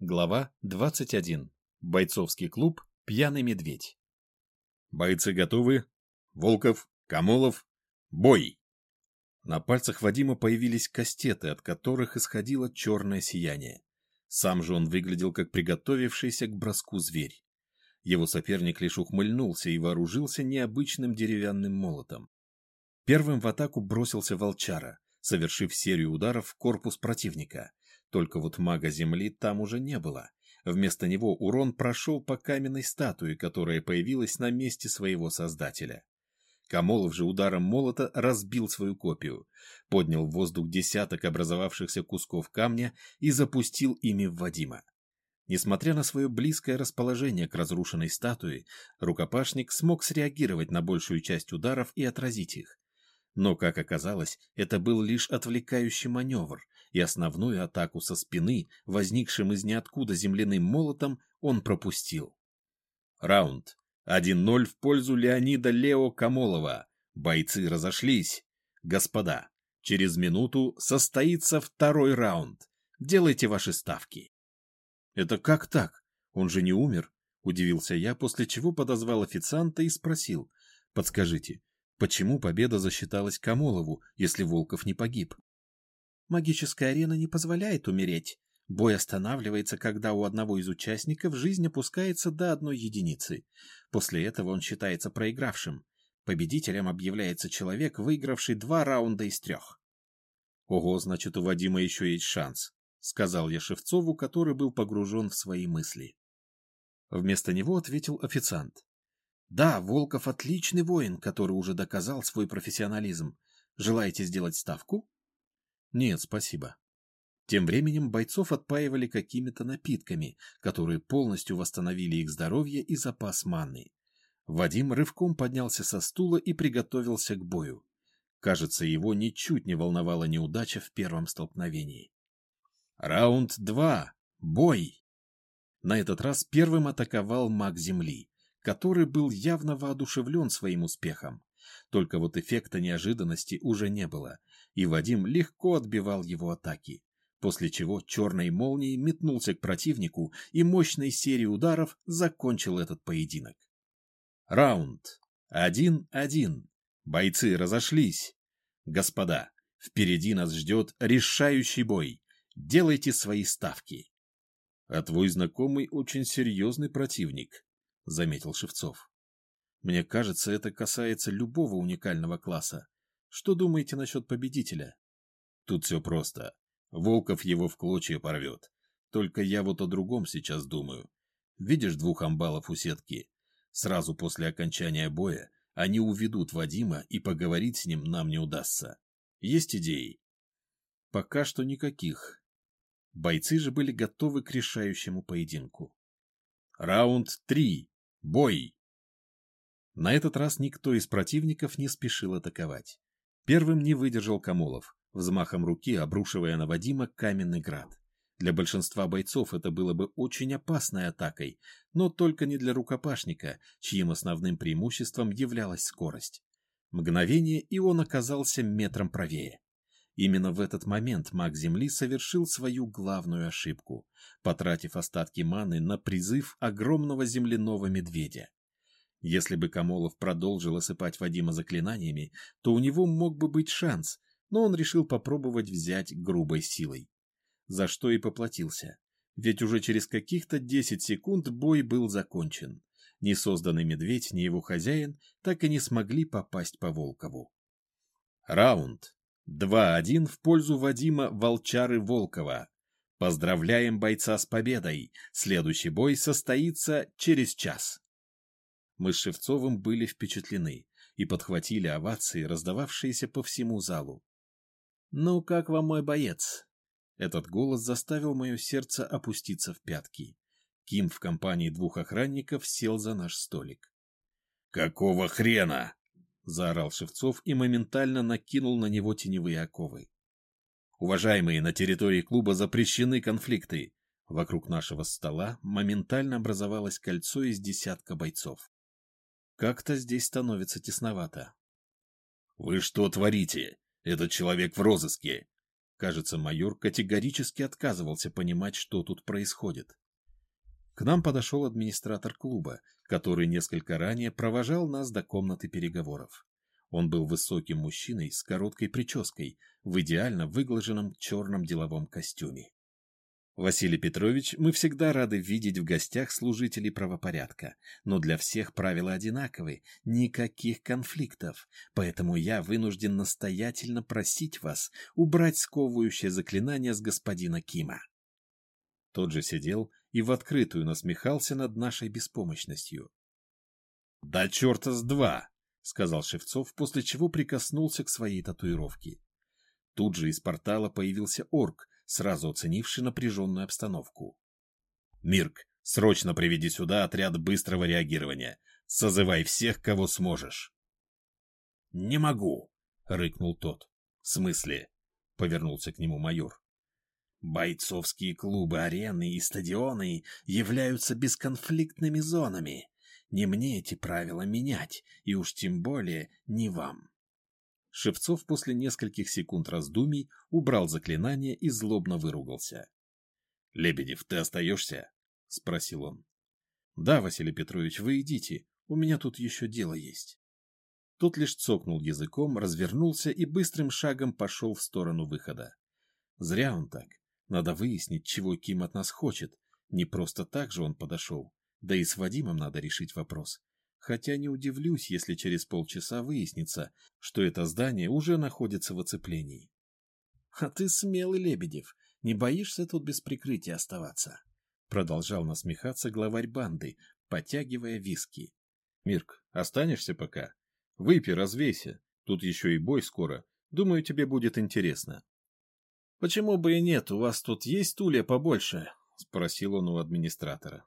Глава 21. Бойцовский клуб «Пьяный медведь». Бойцы готовы? Волков, Камолов, бой! На пальцах Вадима появились кастеты, от которых исходило черное сияние. Сам же он выглядел как приготовившийся к броску зверь. Его соперник лишь ухмыльнулся и вооружился необычным деревянным молотом. Первым в атаку бросился волчара, совершив серию ударов в корпус противника. Только вот мага Земли там уже не было. Вместо него урон прошел по каменной статуе, которая появилась на месте своего создателя. Камолов же ударом молота разбил свою копию, поднял в воздух десяток образовавшихся кусков камня и запустил ими в Вадима. Несмотря на свое близкое расположение к разрушенной статуе, рукопашник смог среагировать на большую часть ударов и отразить их. Но, как оказалось, это был лишь отвлекающий маневр, и основную атаку со спины, возникшим из ниоткуда земляным молотом, он пропустил. Раунд. 1-0 в пользу Леонида Лео Камолова. Бойцы разошлись. Господа, через минуту состоится второй раунд. Делайте ваши ставки. Это как так? Он же не умер? Удивился я, после чего подозвал официанта и спросил. Подскажите, почему победа засчиталась Камолову, если Волков не погиб? Магическая арена не позволяет умереть. Бой останавливается, когда у одного из участников жизнь опускается до одной единицы. После этого он считается проигравшим. Победителем объявляется человек, выигравший два раунда из трех. «Ого, значит, у Вадима еще есть шанс», — сказал я Шевцову, который был погружен в свои мысли. Вместо него ответил официант. «Да, Волков отличный воин, который уже доказал свой профессионализм. Желаете сделать ставку?» Нет, спасибо. Тем временем бойцов отпаивали какими-то напитками, которые полностью восстановили их здоровье и запас маны. Вадим рывком поднялся со стула и приготовился к бою. Кажется, его ничуть не волновала неудача в первом столкновении. Раунд два. Бой! На этот раз первым атаковал маг Земли, который был явно воодушевлен своим успехом. Только вот эффекта неожиданности уже не было, и Вадим легко отбивал его атаки, после чего черной молнией метнулся к противнику и мощной серией ударов закончил этот поединок. Раунд. Один-один. Бойцы разошлись. Господа, впереди нас ждет решающий бой. Делайте свои ставки. — А твой знакомый очень серьезный противник, — заметил Шевцов. Мне кажется, это касается любого уникального класса. Что думаете насчет победителя? Тут все просто. Волков его в клочья порвет. Только я вот о другом сейчас думаю. Видишь двух амбалов у сетки? Сразу после окончания боя они уведут Вадима, и поговорить с ним нам не удастся. Есть идеи? Пока что никаких. Бойцы же были готовы к решающему поединку. Раунд три. Бой! На этот раз никто из противников не спешил атаковать. Первым не выдержал Камолов, взмахом руки обрушивая на Вадима каменный град. Для большинства бойцов это было бы очень опасной атакой, но только не для рукопашника, чьим основным преимуществом являлась скорость. Мгновение, и он оказался метром правее. Именно в этот момент маг Земли совершил свою главную ошибку, потратив остатки маны на призыв огромного земляного медведя. Если бы Камолов продолжил осыпать Вадима заклинаниями, то у него мог бы быть шанс, но он решил попробовать взять грубой силой. За что и поплатился. Ведь уже через каких-то 10 секунд бой был закончен. Ни созданный медведь, ни его хозяин так и не смогли попасть по Волкову. Раунд. 2-1 в пользу Вадима Волчары-Волкова. Поздравляем бойца с победой. Следующий бой состоится через час. Мы с Шевцовым были впечатлены и подхватили овации, раздававшиеся по всему залу. «Ну, как вам мой боец?» Этот голос заставил мое сердце опуститься в пятки. Ким в компании двух охранников сел за наш столик. «Какого хрена?» — заорал Шевцов и моментально накинул на него теневые оковы. «Уважаемые, на территории клуба запрещены конфликты. Вокруг нашего стола моментально образовалось кольцо из десятка бойцов. Как-то здесь становится тесновато. — Вы что творите? Этот человек в розыске. Кажется, майор категорически отказывался понимать, что тут происходит. К нам подошел администратор клуба, который несколько ранее провожал нас до комнаты переговоров. Он был высоким мужчиной с короткой прической, в идеально выглаженном черном деловом костюме. Василий Петрович, мы всегда рады видеть в гостях служителей правопорядка, но для всех правила одинаковы, никаких конфликтов, поэтому я вынужден настоятельно просить вас убрать сковывающее заклинание с господина Кима. Тот же сидел и в открытую насмехался над нашей беспомощностью. — Да черта с два! — сказал Шевцов, после чего прикоснулся к своей татуировке. Тут же из портала появился орк, сразу оценивший напряженную обстановку. «Мирк, срочно приведи сюда отряд быстрого реагирования. Созывай всех, кого сможешь». «Не могу», — рыкнул тот. «В смысле?» — повернулся к нему майор. «Бойцовские клубы, арены и стадионы являются бесконфликтными зонами. Не мне эти правила менять, и уж тем более не вам». Шевцов после нескольких секунд раздумий убрал заклинание и злобно выругался. — Лебедев, ты остаешься? — спросил он. — Да, Василий Петрович, вы идите, у меня тут еще дело есть. Тот лишь цокнул языком, развернулся и быстрым шагом пошел в сторону выхода. Зря он так. Надо выяснить, чего Ким от нас хочет. Не просто так же он подошел. Да и с Вадимом надо решить вопрос хотя не удивлюсь, если через полчаса выяснится, что это здание уже находится в оцеплении. — А ты смелый, Лебедев, не боишься тут без прикрытия оставаться? — продолжал насмехаться главарь банды, потягивая виски. — Мирк, останешься пока? Выпей, развейся. Тут еще и бой скоро. Думаю, тебе будет интересно. — Почему бы и нет? У вас тут есть стулья побольше? — спросил он у администратора.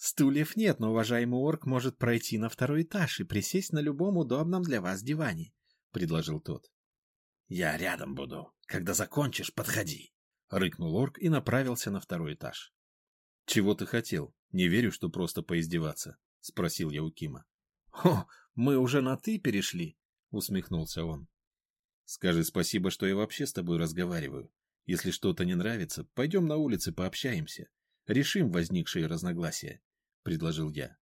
Стульев нет, но уважаемый орк может пройти на второй этаж и присесть на любом удобном для вас диване, — предложил тот. — Я рядом буду. Когда закончишь, подходи, — рыкнул орк и направился на второй этаж. — Чего ты хотел? Не верю, что просто поиздеваться, — спросил я у Кима. — О, мы уже на «ты» перешли, — усмехнулся он. — Скажи спасибо, что я вообще с тобой разговариваю. Если что-то не нравится, пойдем на улице пообщаемся. Решим возникшие разногласия предложил я.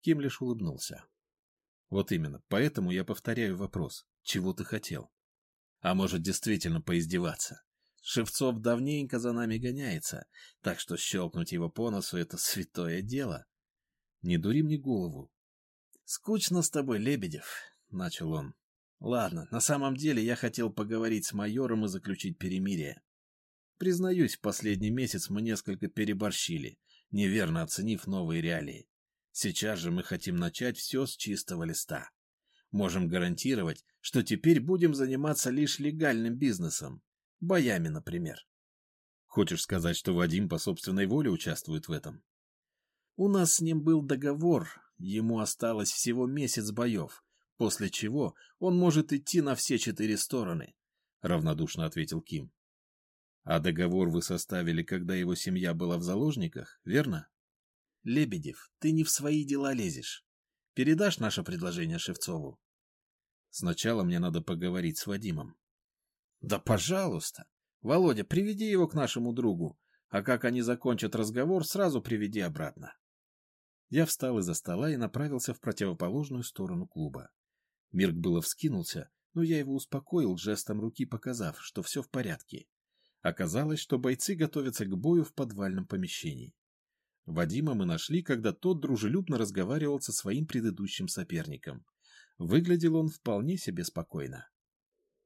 Ким лишь улыбнулся. Вот именно, поэтому я повторяю вопрос. Чего ты хотел? А может, действительно поиздеваться? Шевцов давненько за нами гоняется, так что щелкнуть его по носу — это святое дело. Не дури мне голову. — Скучно с тобой, Лебедев, — начал он. — Ладно, на самом деле я хотел поговорить с майором и заключить перемирие. Признаюсь, в последний месяц мы несколько переборщили неверно оценив новые реалии. Сейчас же мы хотим начать все с чистого листа. Можем гарантировать, что теперь будем заниматься лишь легальным бизнесом. Боями, например. Хочешь сказать, что Вадим по собственной воле участвует в этом? У нас с ним был договор, ему осталось всего месяц боев, после чего он может идти на все четыре стороны, — равнодушно ответил Ким. А договор вы составили, когда его семья была в заложниках, верно? Лебедев, ты не в свои дела лезешь. Передашь наше предложение Шевцову? Сначала мне надо поговорить с Вадимом. Да пожалуйста. Володя, приведи его к нашему другу, а как они закончат разговор, сразу приведи обратно. Я встал из-за стола и направился в противоположную сторону клуба. Мирк было вскинулся, но я его успокоил, жестом руки показав, что все в порядке. Оказалось, что бойцы готовятся к бою в подвальном помещении. Вадима мы нашли, когда тот дружелюбно разговаривал со своим предыдущим соперником. Выглядел он вполне себе спокойно.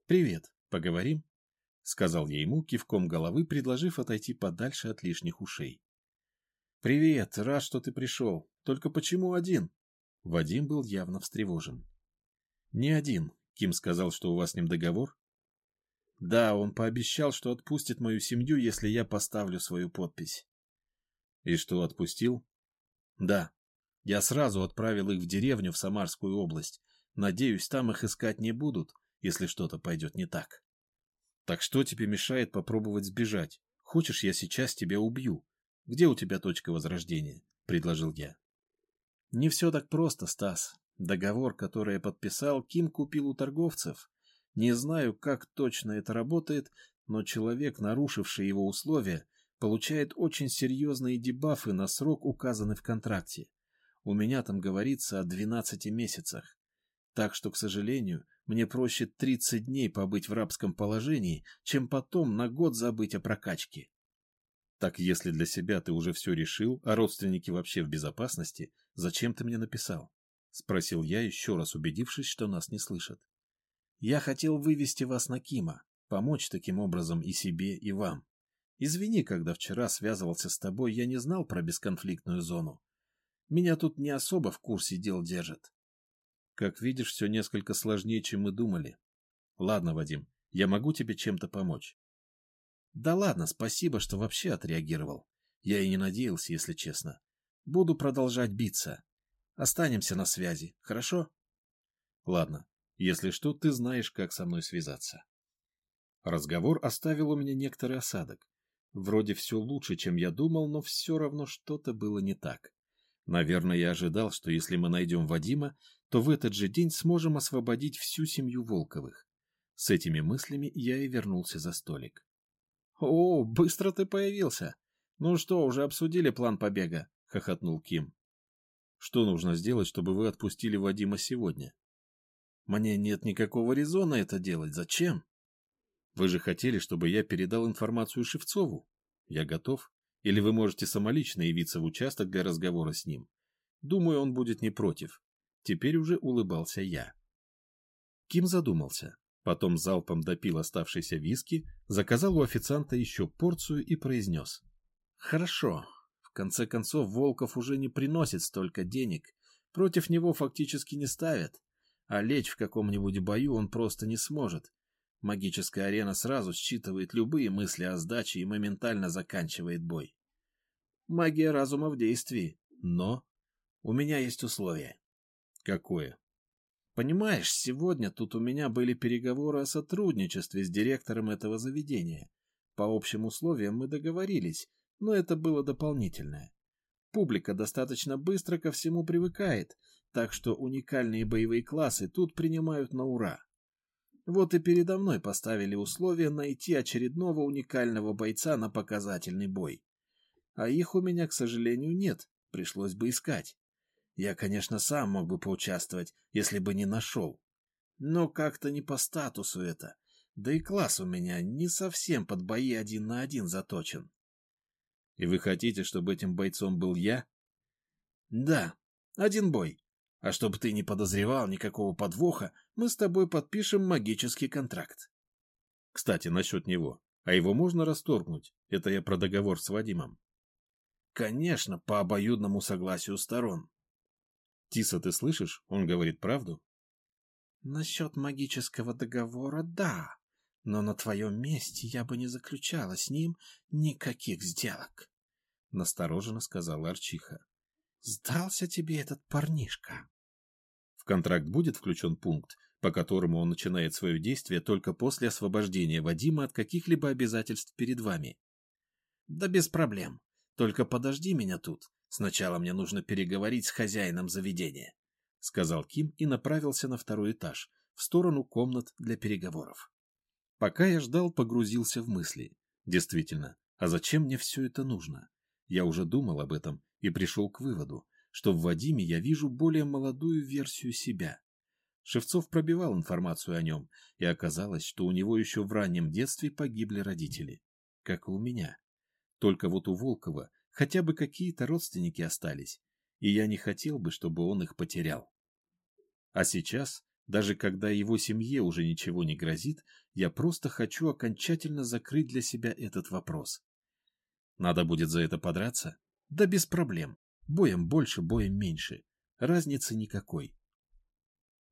«Привет, поговорим?» — сказал я ему, кивком головы предложив отойти подальше от лишних ушей. «Привет, рад, что ты пришел. Только почему один?» Вадим был явно встревожен. «Не один. Ким сказал, что у вас с ним договор?» Да, он пообещал, что отпустит мою семью, если я поставлю свою подпись. И что, отпустил? Да. Я сразу отправил их в деревню в Самарскую область. Надеюсь, там их искать не будут, если что-то пойдет не так. Так что тебе мешает попробовать сбежать? Хочешь, я сейчас тебя убью? Где у тебя точка возрождения? Предложил я. Не все так просто, Стас. Договор, который я подписал, Ким купил у торговцев. Не знаю, как точно это работает, но человек, нарушивший его условия, получает очень серьезные дебафы на срок, указанный в контракте. У меня там говорится о 12 месяцах. Так что, к сожалению, мне проще 30 дней побыть в рабском положении, чем потом на год забыть о прокачке. Так если для себя ты уже все решил, а родственники вообще в безопасности, зачем ты мне написал? Спросил я, еще раз убедившись, что нас не слышат. Я хотел вывести вас на Кима, помочь таким образом и себе, и вам. Извини, когда вчера связывался с тобой, я не знал про бесконфликтную зону. Меня тут не особо в курсе дел держат. Как видишь, все несколько сложнее, чем мы думали. Ладно, Вадим, я могу тебе чем-то помочь. Да ладно, спасибо, что вообще отреагировал. Я и не надеялся, если честно. Буду продолжать биться. Останемся на связи, хорошо? Ладно, если что, ты знаешь, как со мной связаться. Разговор оставил у меня некоторый осадок. Вроде все лучше, чем я думал, но все равно что-то было не так. Наверное, я ожидал, что если мы найдем Вадима, то в этот же день сможем освободить всю семью Волковых. С этими мыслями я и вернулся за столик. — О, быстро ты появился! Ну что, уже обсудили план побега? — хохотнул Ким. — Что нужно сделать, чтобы вы отпустили Вадима сегодня? — Мне нет никакого резона это делать. Зачем? Вы же хотели, чтобы я передал информацию Шевцову? Я готов. Или вы можете самолично явиться в участок для разговора с ним. Думаю, он будет не против. Теперь уже улыбался я. Ким задумался. Потом залпом допил оставшиеся виски, заказал у официанта еще порцию и произнес. «Хорошо. В конце концов, Волков уже не приносит столько денег. Против него фактически не ставят. А лечь в каком-нибудь бою он просто не сможет. Магическая арена сразу считывает любые мысли о сдаче и моментально заканчивает бой. Магия разума в действии, но у меня есть условие. Какое? Понимаешь, сегодня тут у меня были переговоры о сотрудничестве с директором этого заведения. По общим условиям мы договорились, но это было дополнительное. Публика достаточно быстро ко всему привыкает, так что уникальные боевые классы тут принимают на ура. Вот и передо мной поставили условие найти очередного уникального бойца на показательный бой. А их у меня, к сожалению, нет, пришлось бы искать. Я, конечно, сам мог бы поучаствовать, если бы не нашел. Но как-то не по статусу это. Да и класс у меня не совсем под бои один на один заточен. И вы хотите, чтобы этим бойцом был я? Да, один бой. А чтобы ты не подозревал никакого подвоха, мы с тобой подпишем магический контракт. Кстати, насчет него. А его можно расторгнуть? Это я про договор с Вадимом. Конечно, по обоюдному согласию сторон. Тиса, ты слышишь? Он говорит правду? Насчет магического договора — да. Но на твоем месте я бы не заключала с ним никаких сделок. Настороженно сказала Арчиха. Сдался тебе этот парнишка. В контракт будет включен пункт, по которому он начинает свое действие только после освобождения Вадима от каких-либо обязательств перед вами. Да без проблем. Только подожди меня тут. Сначала мне нужно переговорить с хозяином заведения, сказал Ким и направился на второй этаж, в сторону комнат для переговоров. Пока я ждал, погрузился в мысли. Действительно, а зачем мне все это нужно? Я уже думал об этом и пришел к выводу, что в Вадиме я вижу более молодую версию себя. Шевцов пробивал информацию о нем, и оказалось, что у него еще в раннем детстве погибли родители. Как и у меня. Только вот у Волкова хотя бы какие-то родственники остались, и я не хотел бы, чтобы он их потерял. А сейчас, даже когда его семье уже ничего не грозит, я просто хочу окончательно закрыть для себя этот вопрос. Надо будет за это подраться? Да без проблем. Боем больше, боем меньше. Разницы никакой.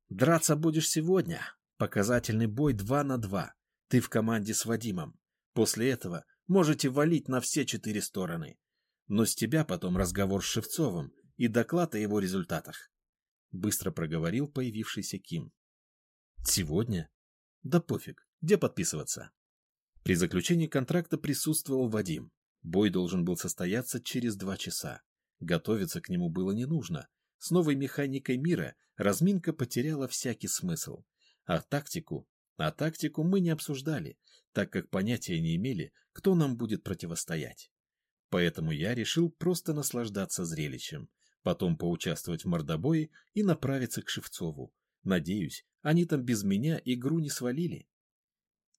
Драться будешь сегодня. Показательный бой 2 на 2. Ты в команде с Вадимом. После этого можете валить на все четыре стороны. Но с тебя потом разговор с Шевцовым и доклад о его результатах. Быстро проговорил появившийся Ким. Сегодня? Да пофиг. Где подписываться? При заключении контракта присутствовал Вадим. Бой должен был состояться через два часа. Готовиться к нему было не нужно. С новой механикой мира разминка потеряла всякий смысл. А тактику? А тактику мы не обсуждали. так как понятия не имели, кто нам будет противостоять. Поэтому я решил просто наслаждаться зрелищем, потом поучаствовать в мордобое и направиться к Шевцову. Надеюсь, они там без меня игру не свалили.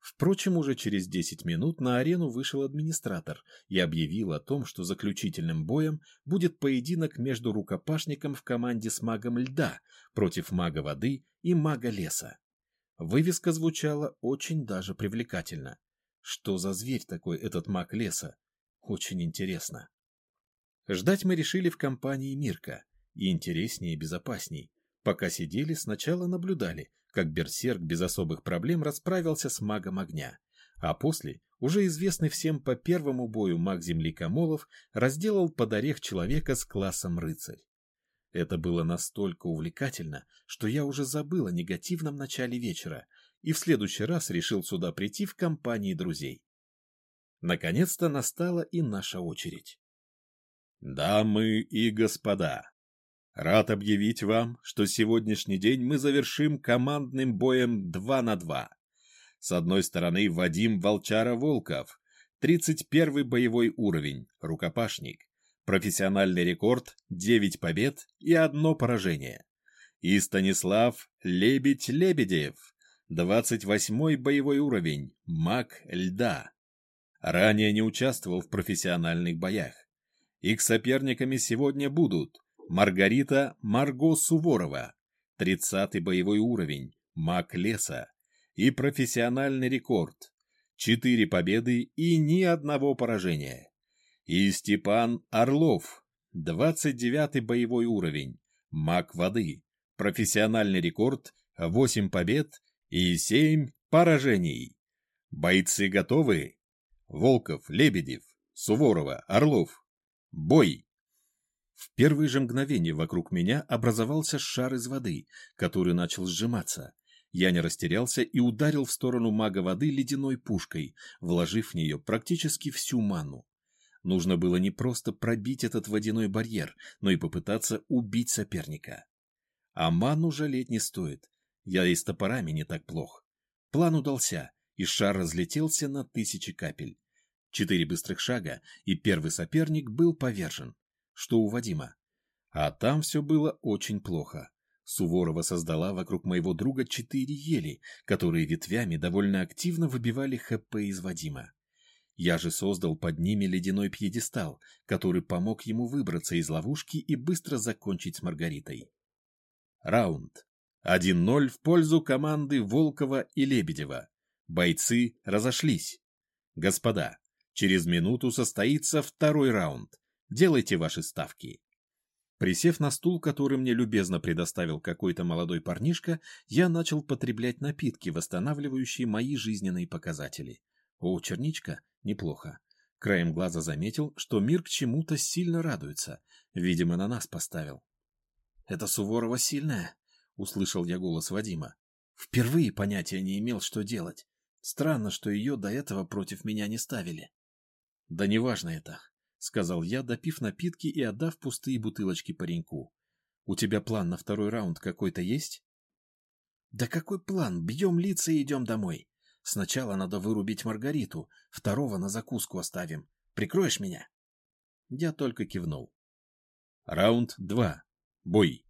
Впрочем, уже через 10 минут на арену вышел администратор и объявил о том, что заключительным боем будет поединок между рукопашником в команде с магом льда против мага воды и мага леса. Вывеска звучала очень даже привлекательно. Что за зверь такой этот маг леса? Очень интересно. Ждать мы решили в компании Мирка. И интереснее и безопасней. Пока сидели, сначала наблюдали, как берсерк без особых проблем расправился с магом огня, а после, уже известный всем по первому бою маг земли Камолов, разделал под орех человека с классом рыцарь. Это было настолько увлекательно, что я уже забыл о негативном начале вечера и в следующий раз решил сюда прийти в компании друзей. Наконец-то настала и наша очередь. Дамы и господа, Рад объявить вам, что сегодняшний день мы завершим командным боем 2 на 2. С одной стороны Вадим Волчара-Волков, 31 боевой уровень, рукопашник. Профессиональный рекорд 9 побед и одно поражение. И Станислав Лебедь-Лебедев, 28 боевой уровень, маг льда. Ранее не участвовал в профессиональных боях. Их соперниками сегодня будут Маргарита Марго Суворова, 30-й боевой уровень, маг леса и профессиональный рекорд, 4 победы и ни одного поражения. И Степан Орлов, 29-й боевой уровень, маг воды, профессиональный рекорд, 8 побед и 7 поражений. Бойцы готовы? Волков, Лебедев, Суворова, Орлов. Бой! В первые же мгновения вокруг меня образовался шар из воды, который начал сжиматься. Я не растерялся и ударил в сторону мага воды ледяной пушкой, вложив в нее практически всю ману. Нужно было не просто пробить этот водяной барьер, но и попытаться убить соперника. А ману жалеть не стоит. Я и с топорами не так плох. План удался, и шар разлетелся на тысячи капель. Четыре быстрых шага, и первый соперник был повержен что у Вадима. А там все было очень плохо. Суворова создала вокруг моего друга четыре ели, которые ветвями довольно активно выбивали ХП из Вадима. Я же создал под ними ледяной пьедестал, который помог ему выбраться из ловушки и быстро закончить с Маргаритой. Раунд. 1-0 в пользу команды Волкова и Лебедева. Бойцы разошлись. Господа, через минуту состоится второй раунд. Делайте ваши ставки. Присев на стул, который мне любезно предоставил какой-то молодой парнишка, я начал потреблять напитки, восстанавливающие мои жизненные показатели. О, черничка, неплохо. Краем глаза заметил, что мир к чему-то сильно радуется. Видимо, на нас поставил. «Это Суворова сильная?» — услышал я голос Вадима. Впервые понятия не имел, что делать. Странно, что ее до этого против меня не ставили. Да неважно это. — сказал я, допив напитки и отдав пустые бутылочки пареньку. «У тебя план на второй раунд какой-то есть?» «Да какой план? Бьем лица и идем домой. Сначала надо вырубить Маргариту, второго на закуску оставим. Прикроешь меня?» Я только кивнул. Раунд два. Бой.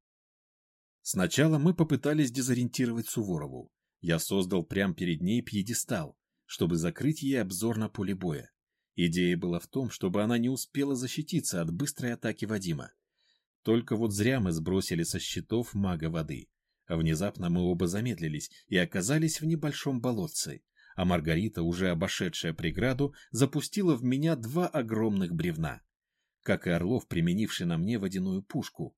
Сначала мы попытались дезориентировать Суворову. Я создал прямо перед ней пьедестал, чтобы закрыть ей обзор на поле боя. Идея была в том, чтобы она не успела защититься от быстрой атаки Вадима. Только вот зря мы сбросили со щитов мага воды. Внезапно мы оба замедлились и оказались в небольшом болотце, а Маргарита, уже обошедшая преграду, запустила в меня два огромных бревна. Как и Орлов, применивший на мне водяную пушку.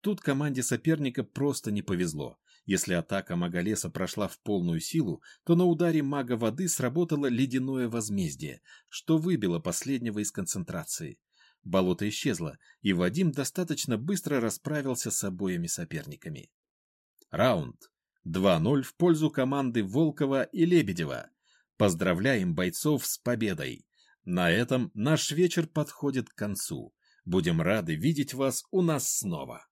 Тут команде соперника просто не повезло. Если атака мага леса прошла в полную силу, то на ударе мага воды сработало ледяное возмездие, что выбило последнего из концентрации. Болото исчезло, и Вадим достаточно быстро расправился с обоими соперниками. Раунд. 2-0 в пользу команды Волкова и Лебедева. Поздравляем бойцов с победой. На этом наш вечер подходит к концу. Будем рады видеть вас у нас снова.